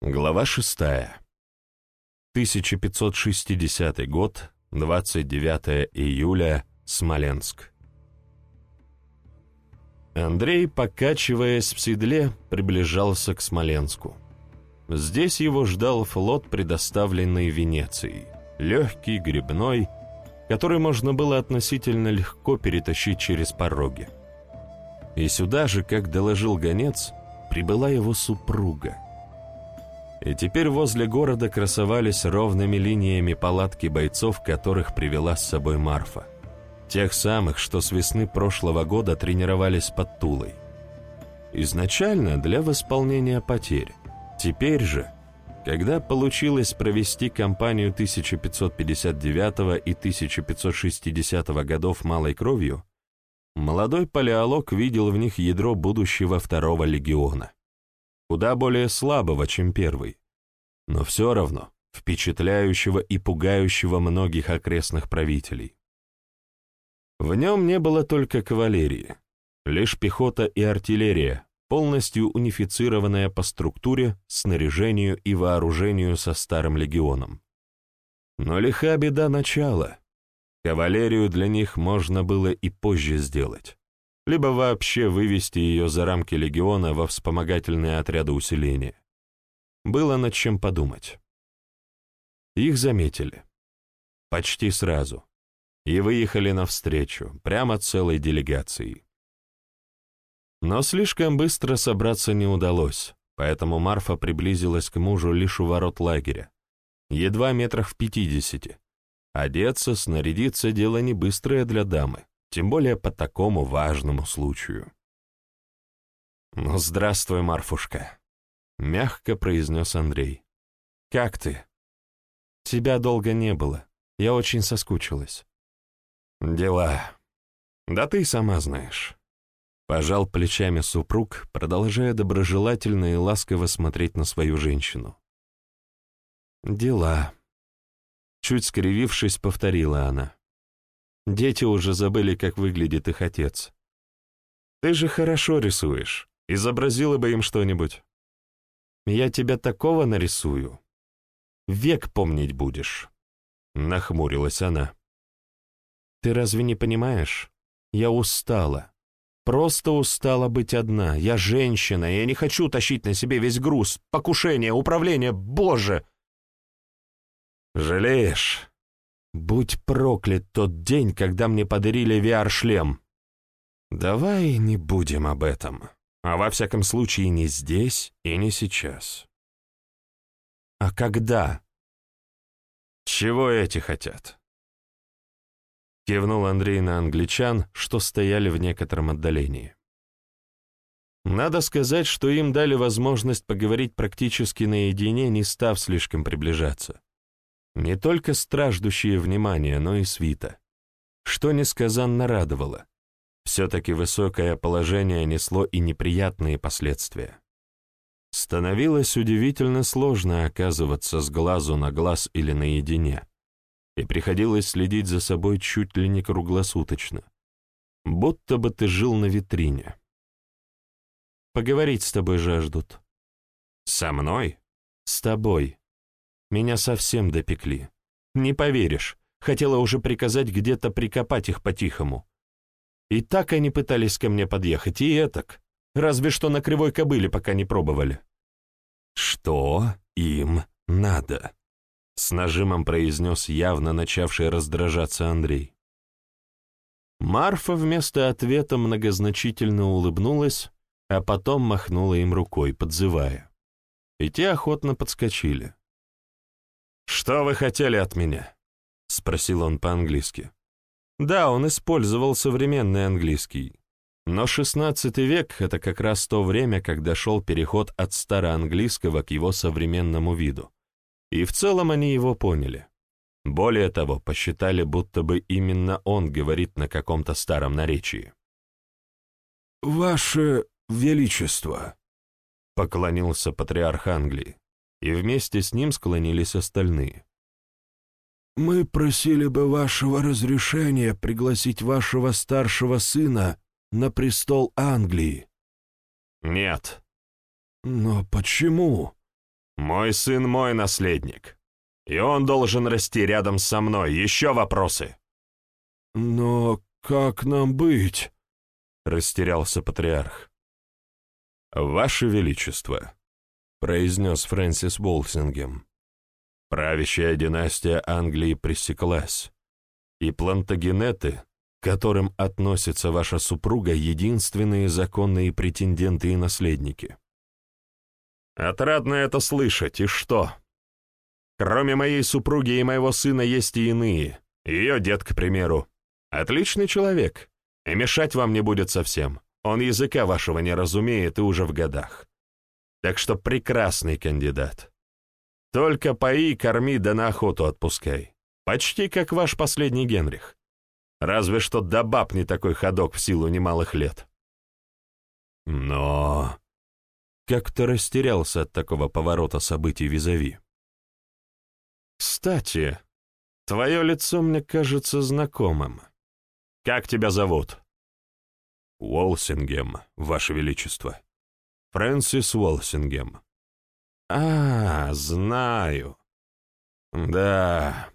Глава 6. 1560 год, 29 июля, Смоленск. Андрей, покачиваясь в седле, приближался к Смоленску. Здесь его ждал флот, предоставленный Венецией, легкий, грибной, который можно было относительно легко перетащить через пороги. И сюда же, как доложил гонец, прибыла его супруга — и теперь возле города красовались ровными линиями палатки бойцов, которых привела с собой Марфа. Тех самых, что с весны прошлого года тренировались под Тулой. Изначально для восполнения потерь. Теперь же, когда получилось провести кампанию 1559 и 1560 годов малой кровью, молодой палеолог видел в них ядро будущего второго легиона куда более слабого, чем первый, но все равно впечатляющего и пугающего многих окрестных правителей. В нем не было только кавалерии, лишь пехота и артиллерия, полностью унифицированная по структуре, снаряжению и вооружению со старым легионом. Но лиха беда начала. Кавалерию для них можно было и позже сделать либо вообще вывести ее за рамки легиона во вспомогательные отряды усиления. Было над чем подумать. Их заметили. Почти сразу. И выехали навстречу, прямо целой делегацией. Но слишком быстро собраться не удалось, поэтому Марфа приблизилась к мужу лишь у ворот лагеря, едва метрах в пятидесяти. Одеться, снарядиться — дело не быстрое для дамы тем более по такому важному случаю. «Ну, здравствуй, Марфушка», — мягко произнес Андрей. «Как ты?» «Тебя долго не было. Я очень соскучилась». «Дела. Да ты сама знаешь». Пожал плечами супруг, продолжая доброжелательно и ласково смотреть на свою женщину. «Дела», — чуть скривившись, повторила она. Дети уже забыли, как выглядит их отец. Ты же хорошо рисуешь. Изобразила бы им что-нибудь. Я тебя такого нарисую. Век помнить будешь. Нахмурилась она. Ты разве не понимаешь? Я устала. Просто устала быть одна. Я женщина, я не хочу тащить на себе весь груз. Покушение, управление, боже! Жалеешь? Будь проклят тот день, когда мне подарили VR-шлем. Давай не будем об этом. А во всяком случае не здесь и не сейчас. А когда? Чего эти хотят? Кивнул Андрей на англичан, что стояли в некотором отдалении. Надо сказать, что им дали возможность поговорить практически наедине, не став слишком приближаться. Не только страждущие внимания, но и свита. Что несказанно радовало. Все-таки высокое положение несло и неприятные последствия. Становилось удивительно сложно оказываться с глазу на глаз или наедине, и приходилось следить за собой чуть ли не круглосуточно, будто бы ты жил на витрине. Поговорить с тобой жаждут. Со мной? С тобой. Меня совсем допекли. Не поверишь, хотела уже приказать где-то прикопать их по-тихому. И так они пытались ко мне подъехать, и этак. Разве что на кривой кобыле пока не пробовали. «Что им надо?» — с нажимом произнес явно начавший раздражаться Андрей. Марфа вместо ответа многозначительно улыбнулась, а потом махнула им рукой, подзывая. И те охотно подскочили. «Что вы хотели от меня?» — спросил он по-английски. Да, он использовал современный английский. Но XVI век — это как раз то время, когда шел переход от староанглийского к его современному виду. И в целом они его поняли. Более того, посчитали, будто бы именно он говорит на каком-то старом наречии. «Ваше Величество», — поклонился патриарх Англии и вместе с ним склонились остальные. «Мы просили бы вашего разрешения пригласить вашего старшего сына на престол Англии». «Нет». «Но почему?» Мой сын мой наследник, и он должен расти рядом со мной. Еще вопросы?» «Но как нам быть?» — растерялся патриарх. «Ваше Величество», — произнес Фрэнсис Болсингем, — «правящая династия Англии пресеклась, и плантагенеты, к которым относится ваша супруга, единственные законные претенденты и наследники». «Отрадно это слышать, и что? Кроме моей супруги и моего сына есть и иные, ее дед, к примеру. Отличный человек, и мешать вам не будет совсем. Он языка вашего не разумеет и уже в годах. Так что прекрасный кандидат. Только пои, корми да на охоту отпускай. Почти как ваш последний Генрих. Разве что до баб не такой ходок в силу немалых лет. Но... Как-то растерялся от такого поворота событий визави. «Кстати, твое лицо мне кажется знакомым. Как тебя зовут?» «Уолсингем, Ваше Величество. Фрэнсис Уолсингем». «А, знаю. Да.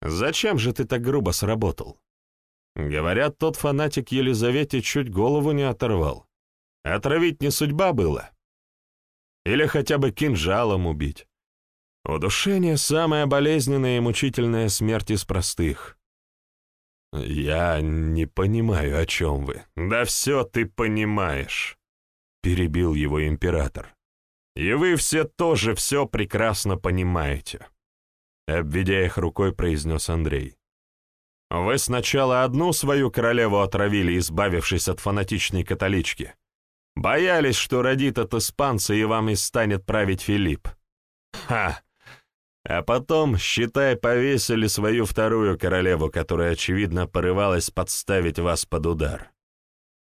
Зачем же ты так грубо сработал? Говорят, тот фанатик Елизавете чуть голову не оторвал. Отравить не судьба была. Или хотя бы кинжалом убить. Удушение — самая болезненная и мучительная смерть из простых. «Я не понимаю, о чем вы». «Да все ты понимаешь», — перебил его император. «И вы все тоже все прекрасно понимаете», — обведя их рукой, произнес Андрей. «Вы сначала одну свою королеву отравили, избавившись от фанатичной католички. Боялись, что родит от испанца и вам и станет править Филипп. Ха! А потом, считай, повесили свою вторую королеву, которая, очевидно, порывалась подставить вас под удар.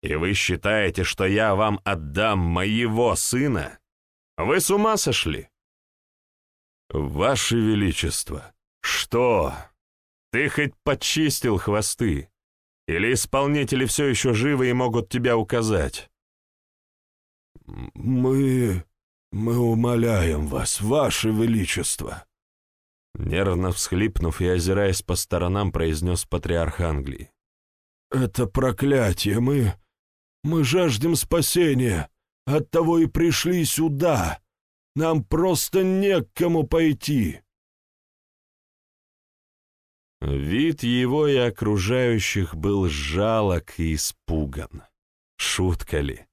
И вы считаете, что я вам отдам моего сына? Вы с ума сошли? Ваше Величество, что? Ты хоть почистил хвосты? Или исполнители все еще живы и могут тебя указать? Мы... мы умоляем вас, Ваше Величество, Нервно всхлипнув и озираясь по сторонам, произнес патриарх Англии. «Это проклятие! Мы... мы жаждем спасения! Оттого и пришли сюда! Нам просто не к кому пойти!» Вид его и окружающих был жалок и испуган. Шутка ли?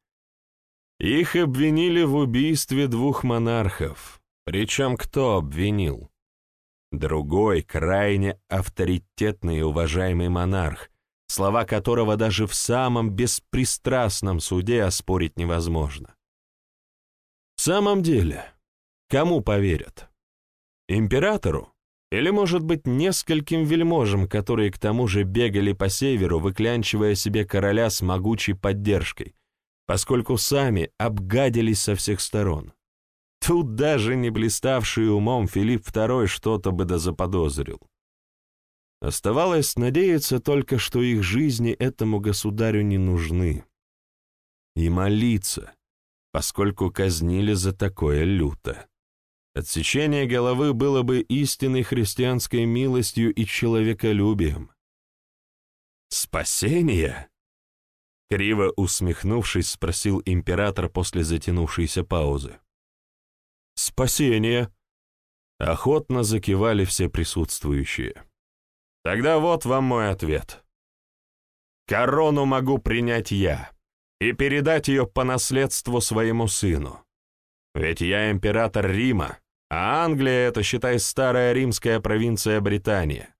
Их обвинили в убийстве двух монархов. Причем кто обвинил? Другой, крайне авторитетный и уважаемый монарх, слова которого даже в самом беспристрастном суде оспорить невозможно. В самом деле, кому поверят? Императору? Или, может быть, нескольким вельможам, которые к тому же бегали по северу, выклянчивая себе короля с могучей поддержкой, поскольку сами обгадились со всех сторон? Тут даже не блиставший умом Филипп II что-то бы да заподозрил. Оставалось надеяться только, что их жизни этому государю не нужны. И молиться, поскольку казнили за такое люто. Отсечение головы было бы истинной христианской милостью и человеколюбием. «Спасение?» Криво усмехнувшись, спросил император после затянувшейся паузы. «Спасение!» Охотно закивали все присутствующие. «Тогда вот вам мой ответ. Корону могу принять я и передать ее по наследству своему сыну. Ведь я император Рима, а Англия — это, считай, старая римская провинция Британия.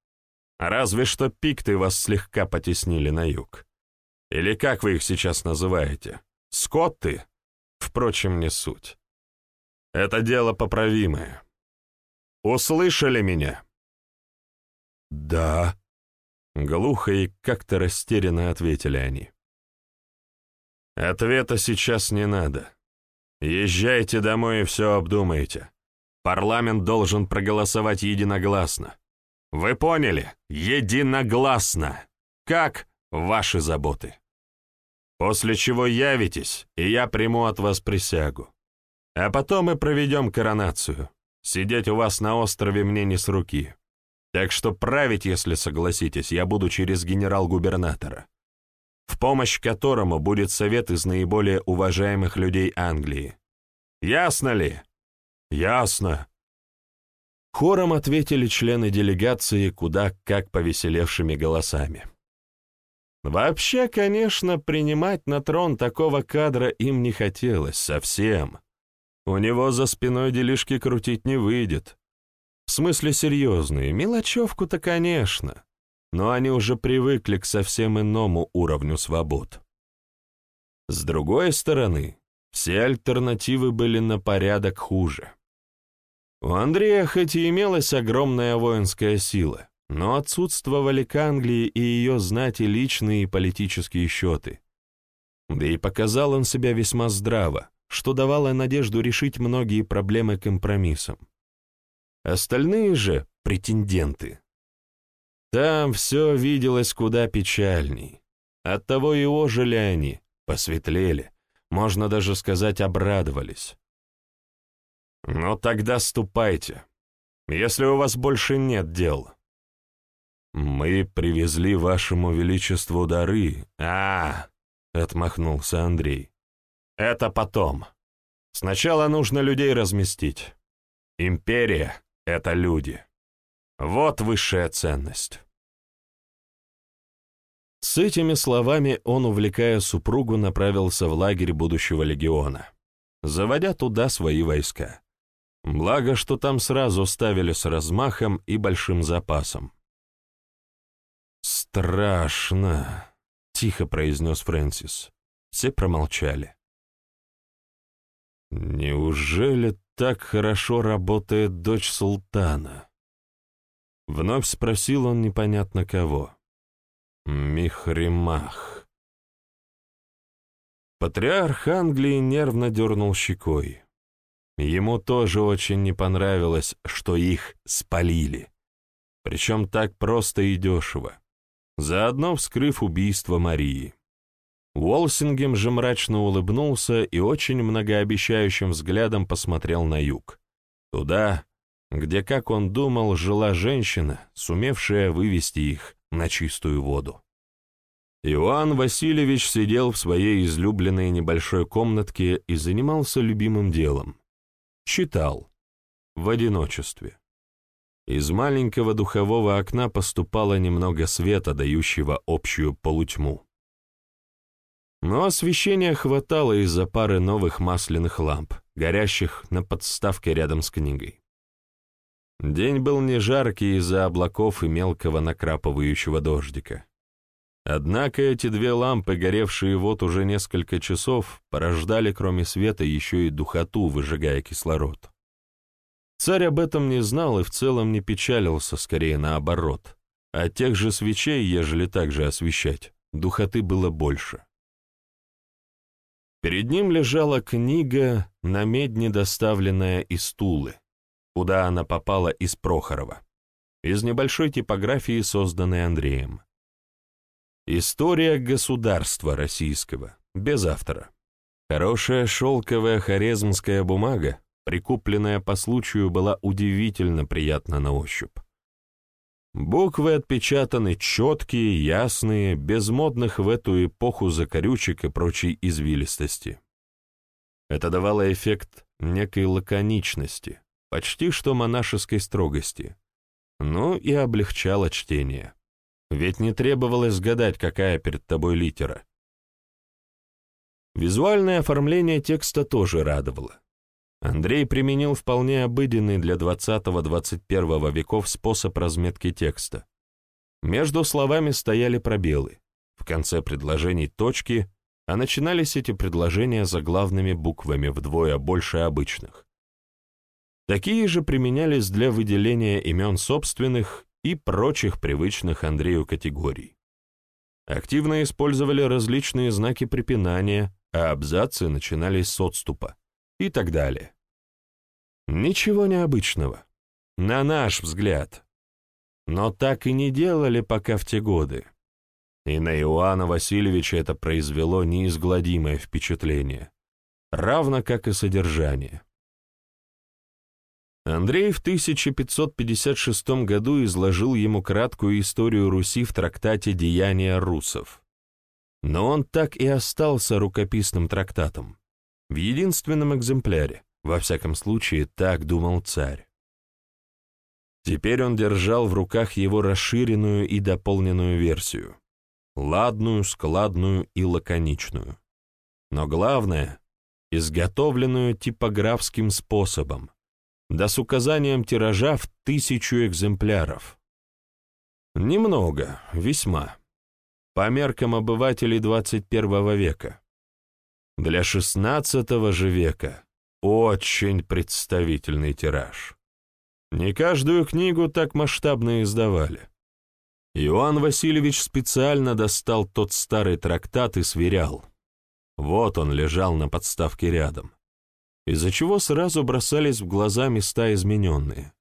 Разве что пикты вас слегка потеснили на юг. Или как вы их сейчас называете? Скотты? Впрочем, не суть. Это дело поправимое. Услышали меня?» «Да», — глухо и как-то растерянно ответили они. «Ответа сейчас не надо. Езжайте домой и все обдумайте. Парламент должен проголосовать единогласно. Вы поняли? Единогласно. Как ваши заботы. После чего явитесь, и я приму от вас присягу. А потом мы проведем коронацию. Сидеть у вас на острове мне не с руки. Так что править, если согласитесь, я буду через генерал-губернатора, в помощь которому будет совет из наиболее уважаемых людей Англии. Ясно ли? Ясно. Хором ответили члены делегации куда как повеселевшими голосами. Вообще, конечно, принимать на трон такого кадра им не хотелось совсем. У него за спиной делишки крутить не выйдет. В смысле серьезные, мелочевку-то, конечно, но они уже привыкли к совсем иному уровню свобод. С другой стороны, все альтернативы были на порядок хуже. У Андрея хоть и имелась огромная воинская сила, но отсутствовали к Англии и ее знати личные и политические счеты. Да и показал он себя весьма здраво, что давало надежду решить многие проблемы компромиссом. Остальные же — претенденты. Там все виделось куда печальней. Оттого и ожили они, посветлели, можно даже сказать, обрадовались. «Ну тогда ступайте, если у вас больше нет дел». «Мы привезли вашему величеству дары». «А, — отмахнулся Андрей. «Это потом. Сначала нужно людей разместить. Империя это люди. Вот высшая ценность. С этими словами он, увлекая супругу, направился в лагерь будущего легиона, заводя туда свои войска. Благо, что там сразу ставили с размахом и большим запасом. «Страшно», — тихо произнес Фрэнсис. Все промолчали. «Неужели так хорошо работает дочь султана?» Вновь спросил он непонятно кого. Михримах. Патриарх Англии нервно дернул щекой. Ему тоже очень не понравилось, что их спалили. Причем так просто и дешево, заодно вскрыв убийство Марии. Уолсингем же мрачно улыбнулся и очень многообещающим взглядом посмотрел на юг. Туда, где, как он думал, жила женщина, сумевшая вывести их на чистую воду. Иоанн Васильевич сидел в своей излюбленной небольшой комнатке и занимался любимым делом. Читал. В одиночестве. Из маленького духового окна поступало немного света, дающего общую полутьму. Но освещения хватало из-за пары новых масляных ламп, горящих на подставке рядом с книгой. День был не жаркий из-за облаков и мелкого накрапывающего дождика. Однако эти две лампы, горевшие вот уже несколько часов, порождали кроме света еще и духоту, выжигая кислород. Царь об этом не знал и в целом не печалился, скорее наоборот. А тех же свечей, ежели так же освещать, духоты было больше. Перед ним лежала книга, на медне доставленная из Тулы, куда она попала из Прохорова, из небольшой типографии, созданной Андреем. История государства российского, без автора. Хорошая шелковая хорезмская бумага, прикупленная по случаю, была удивительно приятна на ощупь. Буквы отпечатаны четкие, ясные, без модных в эту эпоху закорючек и прочей извилистости. Это давало эффект некой лаконичности, почти что монашеской строгости, но и облегчало чтение. Ведь не требовалось гадать, какая перед тобой литера. Визуальное оформление текста тоже радовало. Андрей применил вполне обыденный для 20-21 веков способ разметки текста. Между словами стояли пробелы, в конце предложений точки, а начинались эти предложения заглавными буквами вдвое больше обычных. Такие же применялись для выделения имен собственных и прочих привычных Андрею категорий. Активно использовали различные знаки препинания, а абзацы начинались с отступа и так далее. Ничего необычного, на наш взгляд. Но так и не делали пока в те годы. И на Иоанна Васильевича это произвело неизгладимое впечатление. равно как и содержание. Андрей в 1556 году изложил ему краткую историю Руси в трактате «Деяния русов». Но он так и остался рукописным трактатом, в единственном экземпляре, во всяком случае, так думал царь. Теперь он держал в руках его расширенную и дополненную версию, ладную, складную и лаконичную. Но главное — изготовленную типографским способом, да с указанием тиража в тысячу экземпляров. Немного, весьма. По меркам обывателей 21 века. Для XVI же века очень представительный тираж. Не каждую книгу так масштабно издавали. Иоанн Васильевич специально достал тот старый трактат и сверял. Вот он лежал на подставке рядом из-за чего сразу бросались в глаза места измененные.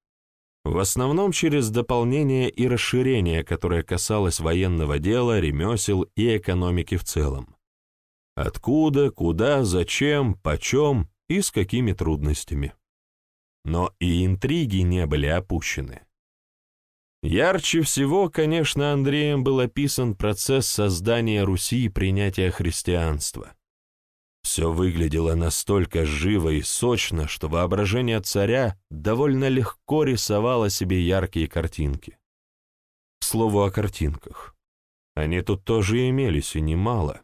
В основном через дополнение и расширение, которое касалось военного дела, ремесел и экономики в целом. Откуда, куда, зачем, почем и с какими трудностями. Но и интриги не были опущены. Ярче всего, конечно, Андреем был описан процесс создания Руси и принятия христианства. Все выглядело настолько живо и сочно, что воображение царя довольно легко рисовало себе яркие картинки. К слову о картинках. Они тут тоже имелись, и немало.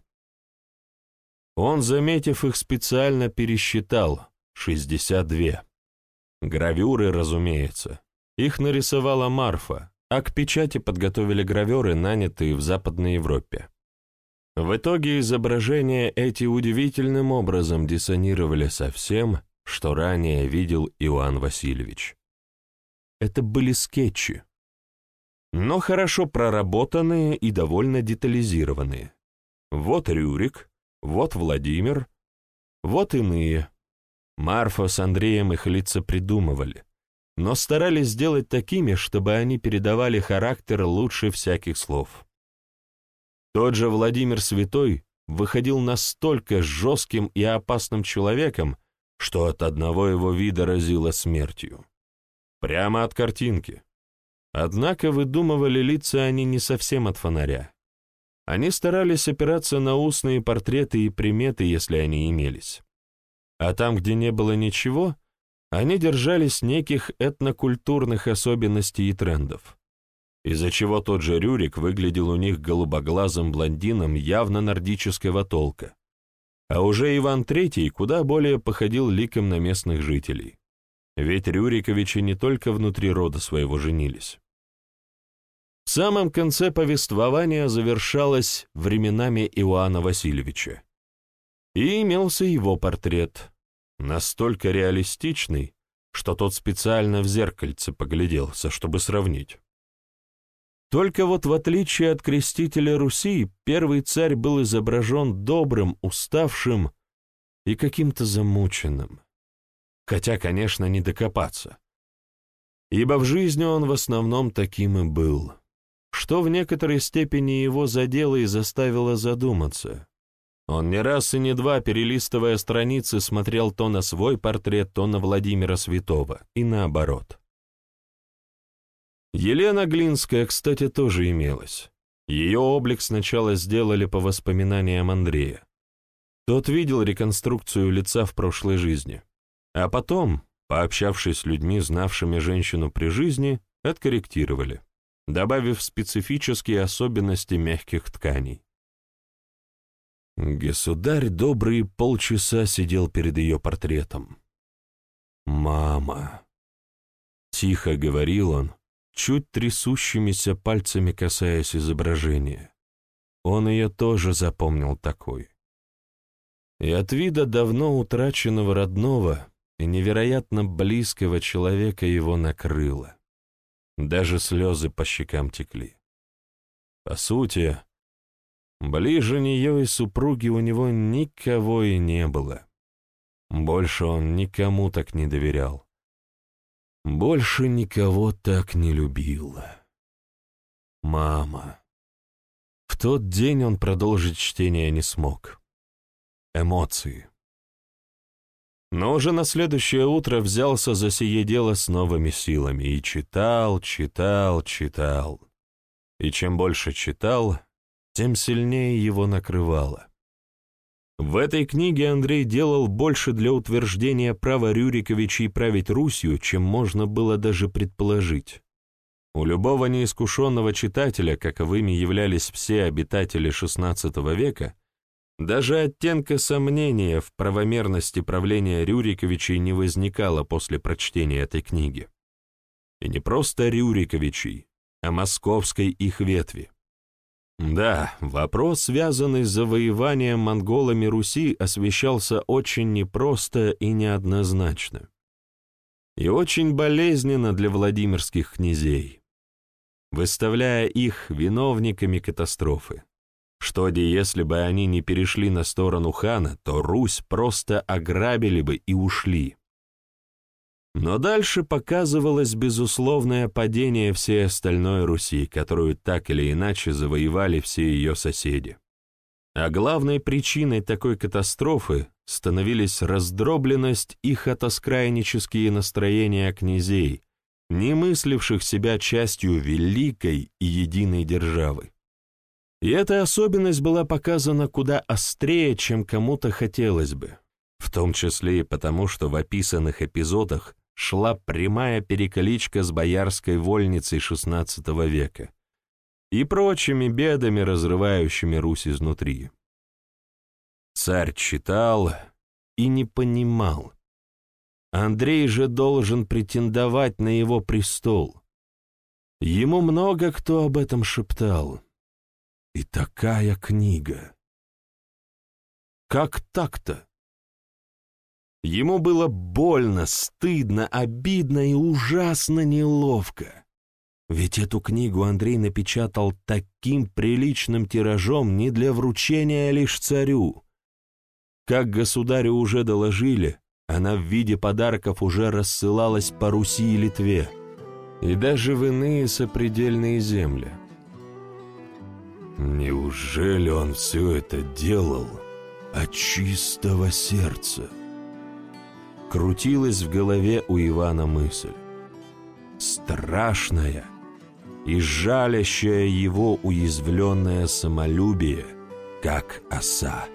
Он, заметив их, специально пересчитал — 62. Гравюры, разумеется. Их нарисовала Марфа, а к печати подготовили граверы, нанятые в Западной Европе. В итоге изображения эти удивительным образом диссонировали со всем, что ранее видел Иоанн Васильевич. Это были скетчи, но хорошо проработанные и довольно детализированные. Вот Рюрик, вот Владимир, вот иные. Марфа с Андреем их лица придумывали, но старались сделать такими, чтобы они передавали характер лучше всяких слов. Тот же Владимир Святой выходил настолько жестким и опасным человеком, что от одного его вида разило смертью. Прямо от картинки. Однако выдумывали лица они не совсем от фонаря. Они старались опираться на устные портреты и приметы, если они имелись. А там, где не было ничего, они держались неких этнокультурных особенностей и трендов из-за чего тот же Рюрик выглядел у них голубоглазым блондином явно нордического толка, а уже Иван III куда более походил ликом на местных жителей. Ведь Рюриковичи не только внутри рода своего женились. Самом конце повествования завершалось временами Иоанна Васильевича. И имелся его портрет, настолько реалистичный, что тот специально в зеркальце погляделся, чтобы сравнить. Только вот в отличие от крестителя Руси, первый царь был изображен добрым, уставшим и каким-то замученным. Хотя, конечно, не докопаться. Ибо в жизни он в основном таким и был, что в некоторой степени его задело и заставило задуматься. Он не раз и не два, перелистывая страницы, смотрел то на свой портрет, то на Владимира Святого, и наоборот. Елена Глинская, кстати, тоже имелась. Ее облик сначала сделали по воспоминаниям Андрея. Тот видел реконструкцию лица в прошлой жизни. А потом, пообщавшись с людьми, знавшими женщину при жизни, откорректировали, добавив специфические особенности мягких тканей. Государь добрые полчаса сидел перед ее портретом. «Мама!» — тихо говорил он, чуть трясущимися пальцами касаясь изображения. Он ее тоже запомнил такой. И от вида давно утраченного родного и невероятно близкого человека его накрыло. Даже слезы по щекам текли. По сути, ближе нее и супруги у него никого и не было. Больше он никому так не доверял. Больше никого так не любила. Мама. В тот день он продолжить чтение не смог. Эмоции. Но уже на следующее утро взялся за сие дело с новыми силами и читал, читал, читал. И чем больше читал, тем сильнее его накрывало. В этой книге Андрей делал больше для утверждения права Рюриковичей править Русью, чем можно было даже предположить. У любого неискушенного читателя, каковыми являлись все обитатели XVI века, даже оттенка сомнения в правомерности правления Рюриковичей не возникало после прочтения этой книги. И не просто Рюриковичей, а московской их ветви. Да, вопрос, связанный с завоеванием монголами Руси, освещался очень непросто и неоднозначно. И очень болезненно для владимирских князей выставляя их виновниками катастрофы. Что если бы они не перешли на сторону хана, то Русь просто ограбили бы и ушли. Но дальше показывалось безусловное падение всей остальной Руси, которую так или иначе завоевали все ее соседи. А главной причиной такой катастрофы становились раздробленность и хатоскрайнические настроения князей, не мысливших себя частью великой и единой державы. И эта особенность была показана куда острее, чем кому-то хотелось бы, в том числе и потому, что в описанных эпизодах шла прямая перекличка с боярской вольницей XVI века и прочими бедами, разрывающими Русь изнутри. Царь читал и не понимал, Андрей же должен претендовать на его престол. Ему много кто об этом шептал. И такая книга. Как так-то? Ему было больно, стыдно, обидно и ужасно неловко. Ведь эту книгу Андрей напечатал таким приличным тиражом не для вручения а лишь царю. Как государю уже доложили, она в виде подарков уже рассылалась по Руси и Литве, и даже в иные сопредельные земли. Неужели он все это делал от чистого сердца? Крутилась в голове у Ивана мысль. Страшная и жалящая его уязвленное самолюбие, как оса.